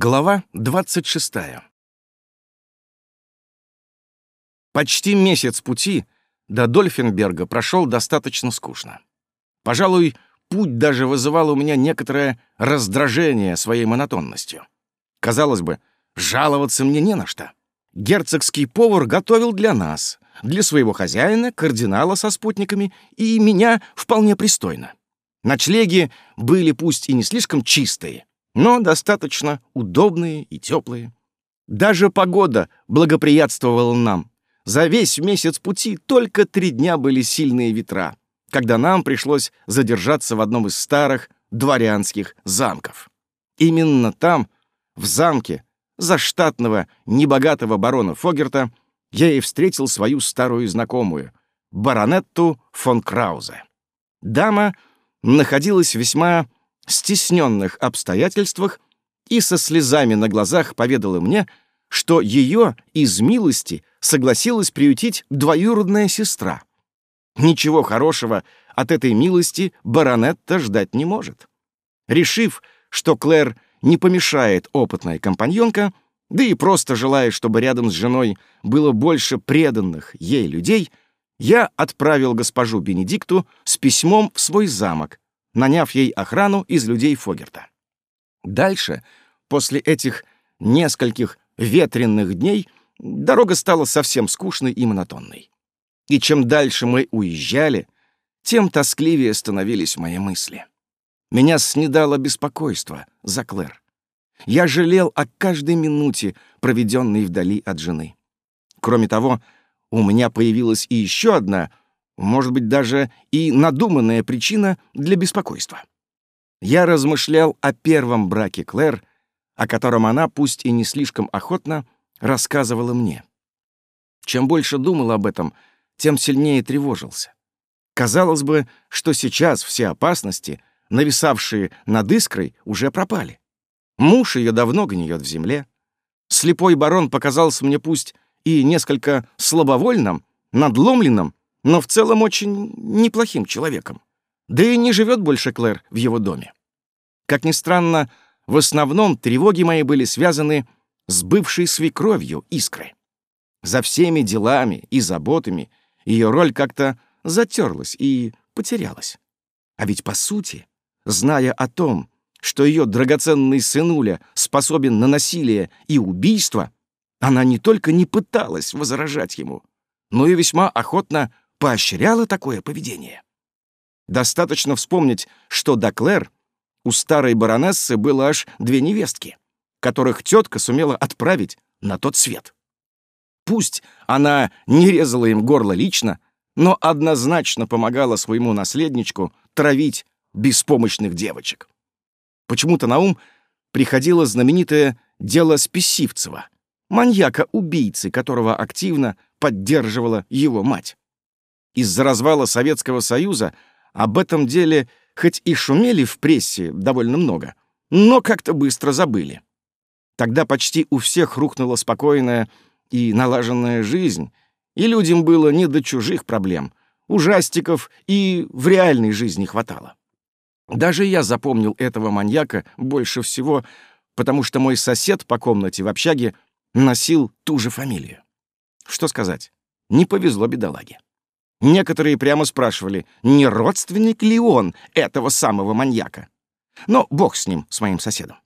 Глава 26. Почти месяц пути до Дольфенберга прошел достаточно скучно. Пожалуй, путь даже вызывал у меня некоторое раздражение своей монотонностью. Казалось бы, жаловаться мне не на что. Герцогский повар готовил для нас, для своего хозяина, кардинала со спутниками и меня вполне пристойно. Ночлеги были пусть и не слишком чистые, но достаточно удобные и теплые. Даже погода благоприятствовала нам. За весь месяц пути только три дня были сильные ветра, когда нам пришлось задержаться в одном из старых дворянских замков. Именно там, в замке, за штатного небогатого барона Фогерта, я и встретил свою старую знакомую, баронетту фон Краузе. Дама находилась весьма стесненных обстоятельствах и со слезами на глазах поведала мне, что ее из милости согласилась приютить двоюродная сестра. Ничего хорошего от этой милости баронетта ждать не может. Решив, что Клэр не помешает опытная компаньонка, да и просто желая, чтобы рядом с женой было больше преданных ей людей, я отправил госпожу Бенедикту с письмом в свой замок, наняв ей охрану из людей Фогерта. Дальше, после этих нескольких ветренных дней, дорога стала совсем скучной и монотонной. И чем дальше мы уезжали, тем тоскливее становились мои мысли. Меня снедало беспокойство за Клэр. Я жалел о каждой минуте, проведенной вдали от жены. Кроме того, у меня появилась и еще одна может быть, даже и надуманная причина для беспокойства. Я размышлял о первом браке Клэр, о котором она, пусть и не слишком охотно, рассказывала мне. Чем больше думал об этом, тем сильнее тревожился. Казалось бы, что сейчас все опасности, нависавшие над искрой, уже пропали. Муж ее давно гниет в земле. Слепой барон показался мне пусть и несколько слабовольным, надломленным, но в целом очень неплохим человеком. Да и не живет больше Клэр в его доме. Как ни странно, в основном тревоги мои были связаны с бывшей свекровью Искры. За всеми делами и заботами ее роль как-то затерлась и потерялась. А ведь, по сути, зная о том, что ее драгоценный сынуля способен на насилие и убийство, она не только не пыталась возражать ему, но и весьма охотно поощряла такое поведение. Достаточно вспомнить, что до Клэр у старой баронессы было аж две невестки, которых тетка сумела отправить на тот свет. Пусть она не резала им горло лично, но однозначно помогала своему наследничку травить беспомощных девочек. Почему-то на ум приходило знаменитое дело Списивцева, маньяка-убийцы, которого активно поддерживала его мать. Из-за развала Советского Союза об этом деле хоть и шумели в прессе довольно много, но как-то быстро забыли. Тогда почти у всех рухнула спокойная и налаженная жизнь, и людям было не до чужих проблем, ужастиков и в реальной жизни хватало. Даже я запомнил этого маньяка больше всего, потому что мой сосед по комнате в общаге носил ту же фамилию. Что сказать, не повезло бедолаге. Некоторые прямо спрашивали, не родственник ли он этого самого маньяка. Но бог с ним, с моим соседом.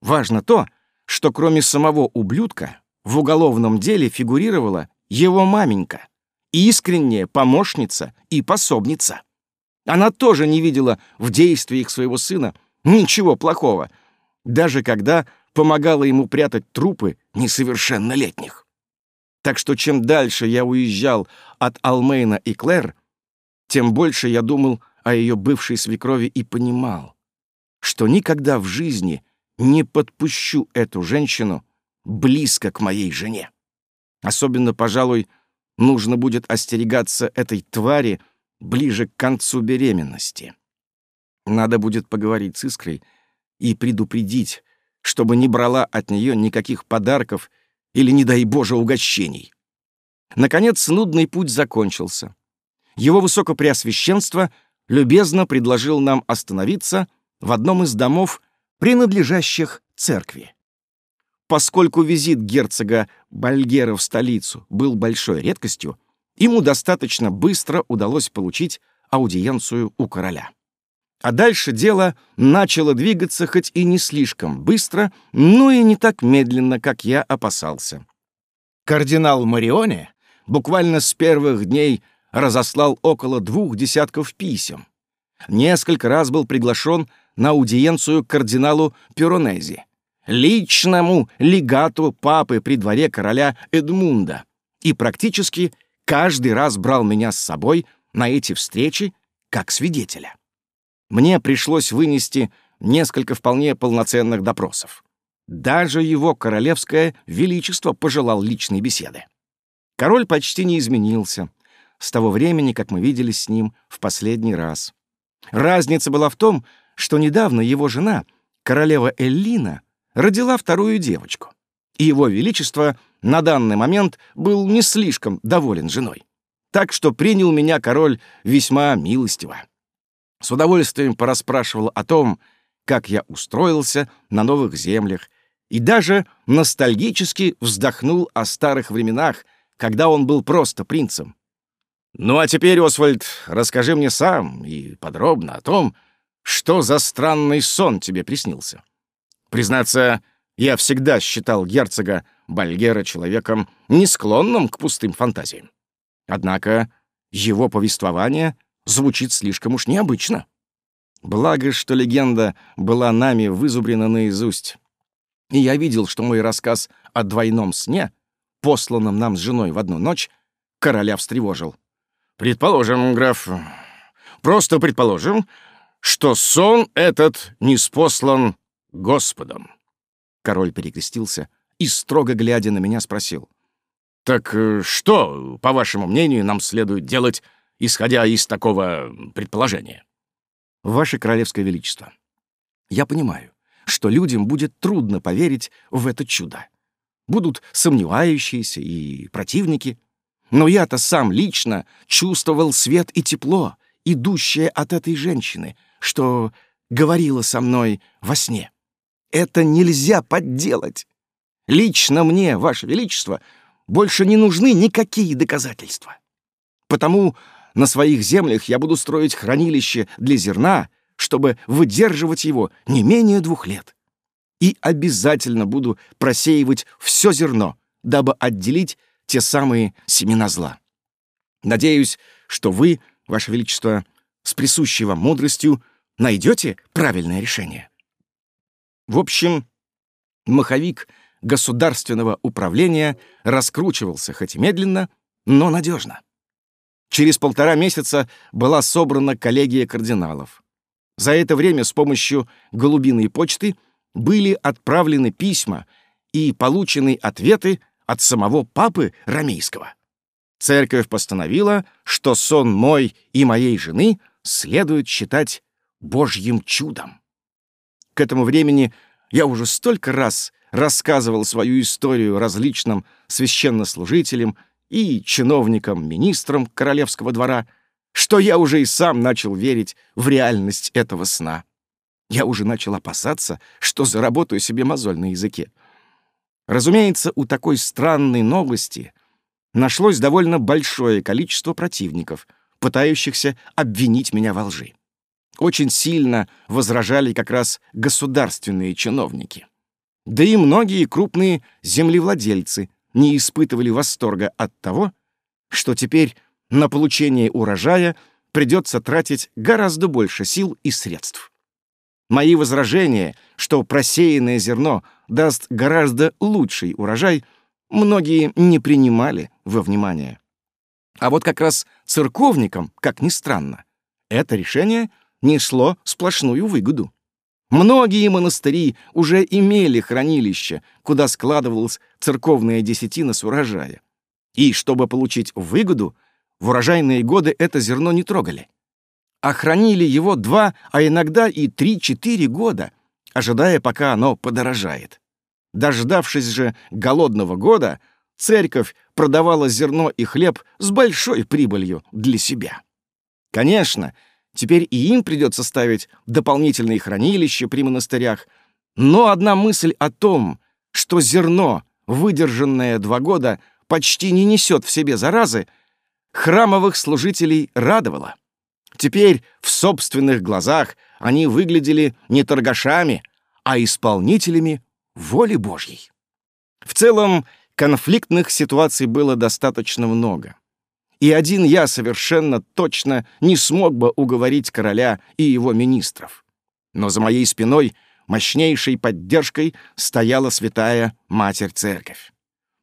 Важно то, что кроме самого ублюдка в уголовном деле фигурировала его маменька, искренняя помощница и пособница. Она тоже не видела в действиях своего сына ничего плохого, даже когда помогала ему прятать трупы несовершеннолетних. Так что чем дальше я уезжал от Алмейна и Клэр, тем больше я думал о ее бывшей свекрови и понимал, что никогда в жизни не подпущу эту женщину близко к моей жене. Особенно, пожалуй, нужно будет остерегаться этой твари ближе к концу беременности. Надо будет поговорить с Искрой и предупредить, чтобы не брала от нее никаких подарков или, не дай Боже, угощений. Наконец, нудный путь закончился. Его Высокопреосвященство любезно предложил нам остановиться в одном из домов, принадлежащих церкви. поскольку визит герцога Бальгера в столицу был большой редкостью, ему достаточно быстро удалось получить аудиенцию у короля. А дальше дело начало двигаться хоть и не слишком быстро, но и не так медленно, как я опасался. Кардинал Марионе буквально с первых дней разослал около двух десятков писем. Несколько раз был приглашен на аудиенцию к кардиналу Пюронези, личному легату папы при дворе короля Эдмунда, и практически каждый раз брал меня с собой на эти встречи как свидетеля. Мне пришлось вынести несколько вполне полноценных допросов. Даже его королевское величество пожелал личной беседы. Король почти не изменился с того времени, как мы виделись с ним в последний раз. Разница была в том, что недавно его жена, королева Эллина, родила вторую девочку, и его величество на данный момент был не слишком доволен женой. Так что принял меня король весьма милостиво. С удовольствием порасспрашивал о том, как я устроился на новых землях, и даже ностальгически вздохнул о старых временах, когда он был просто принцем. Ну а теперь, Освальд, расскажи мне сам и подробно о том, что за странный сон тебе приснился. Признаться, я всегда считал герцога Бальгера человеком, не склонным к пустым фантазиям. Однако его повествование звучит слишком уж необычно. Благо, что легенда была нами вызубрена наизусть. И я видел, что мой рассказ о двойном сне, посланном нам с женой в одну ночь, короля встревожил. «Предположим, граф, просто предположим, что сон этот не спослан Господом». Король перекрестился и, строго глядя на меня, спросил. «Так э, что, по вашему мнению, нам следует делать, исходя из такого предположения?» «Ваше Королевское Величество, я понимаю, что людям будет трудно поверить в это чудо. Будут сомневающиеся и противники. Но я-то сам лично чувствовал свет и тепло, идущее от этой женщины, что говорила со мной во сне. Это нельзя подделать. Лично мне, Ваше Величество, больше не нужны никакие доказательства. Потому на своих землях я буду строить хранилище для зерна, чтобы выдерживать его не менее двух лет. И обязательно буду просеивать все зерно, дабы отделить те самые семена зла. Надеюсь, что вы, Ваше Величество, с присущей вам мудростью найдете правильное решение. В общем, маховик государственного управления раскручивался хоть и медленно, но надежно. Через полтора месяца была собрана коллегия кардиналов. За это время с помощью голубиной почты были отправлены письма и получены ответы от самого папы Ромейского. Церковь постановила, что сон мой и моей жены следует считать Божьим чудом. К этому времени я уже столько раз рассказывал свою историю различным священнослужителям и чиновникам, министрам королевского двора, что я уже и сам начал верить в реальность этого сна. Я уже начал опасаться, что заработаю себе мозоль на языке. Разумеется, у такой странной новости нашлось довольно большое количество противников, пытающихся обвинить меня во лжи. Очень сильно возражали как раз государственные чиновники. Да и многие крупные землевладельцы не испытывали восторга от того, что теперь на получение урожая придется тратить гораздо больше сил и средств. Мои возражения, что просеянное зерно даст гораздо лучший урожай, многие не принимали во внимание. А вот как раз церковникам, как ни странно, это решение несло сплошную выгоду. Многие монастыри уже имели хранилище, куда складывалась церковная десятина с урожая. И чтобы получить выгоду, в урожайные годы это зерно не трогали а хранили его два, а иногда и три-четыре года, ожидая, пока оно подорожает. Дождавшись же голодного года, церковь продавала зерно и хлеб с большой прибылью для себя. Конечно, теперь и им придется ставить дополнительные хранилища при монастырях, но одна мысль о том, что зерно, выдержанное два года, почти не несет в себе заразы, храмовых служителей радовало. Теперь в собственных глазах они выглядели не торгашами, а исполнителями воли Божьей. В целом, конфликтных ситуаций было достаточно много. И один я совершенно точно не смог бы уговорить короля и его министров. Но за моей спиной мощнейшей поддержкой стояла святая Матерь Церковь.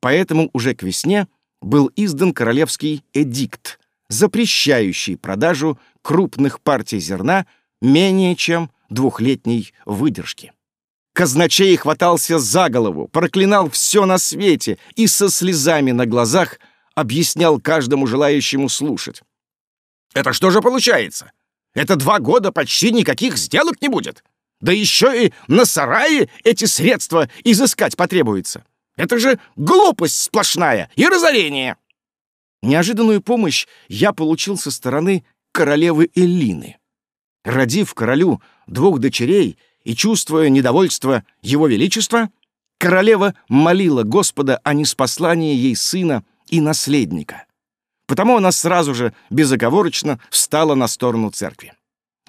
Поэтому уже к весне был издан королевский эдикт, запрещающий продажу крупных партий зерна менее чем двухлетней выдержки. Казначей хватался за голову, проклинал все на свете и со слезами на глазах объяснял каждому желающему слушать. «Это что же получается? Это два года почти никаких сделок не будет. Да еще и на сарае эти средства изыскать потребуется. Это же глупость сплошная и разорение!» Неожиданную помощь я получил со стороны королевы Эллины. Родив королю двух дочерей и чувствуя недовольство его величества, королева молила Господа о неспослании ей сына и наследника. Потому она сразу же безоговорочно встала на сторону церкви.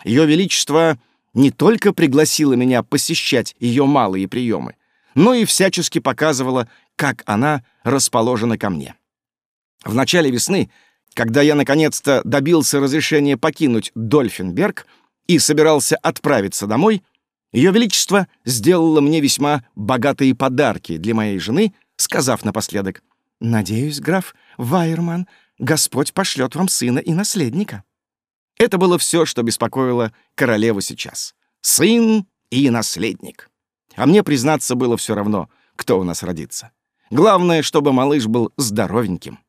Ее величество не только пригласило меня посещать ее малые приемы, но и всячески показывала, как она расположена ко мне. В начале весны, когда я наконец-то добился разрешения покинуть Дольфенберг и собирался отправиться домой, Ее Величество сделало мне весьма богатые подарки для моей жены, сказав напоследок, «Надеюсь, граф Вайерман, Господь пошлет вам сына и наследника». Это было все, что беспокоило королеву сейчас. Сын и наследник. А мне, признаться, было все равно, кто у нас родится. Главное, чтобы малыш был здоровеньким.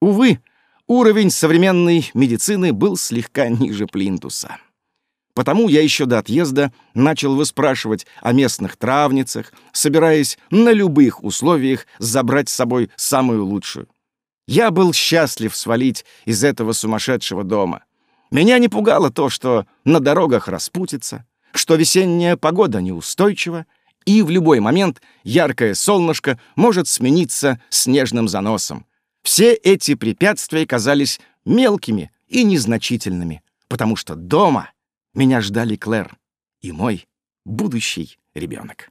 Увы, уровень современной медицины был слегка ниже плинтуса. Потому я еще до отъезда начал выспрашивать о местных травницах, собираясь на любых условиях забрать с собой самую лучшую. Я был счастлив свалить из этого сумасшедшего дома. Меня не пугало то, что на дорогах распутится, что весенняя погода неустойчива, и в любой момент яркое солнышко может смениться снежным заносом. Все эти препятствия казались мелкими и незначительными, потому что дома меня ждали Клэр и мой будущий ребенок.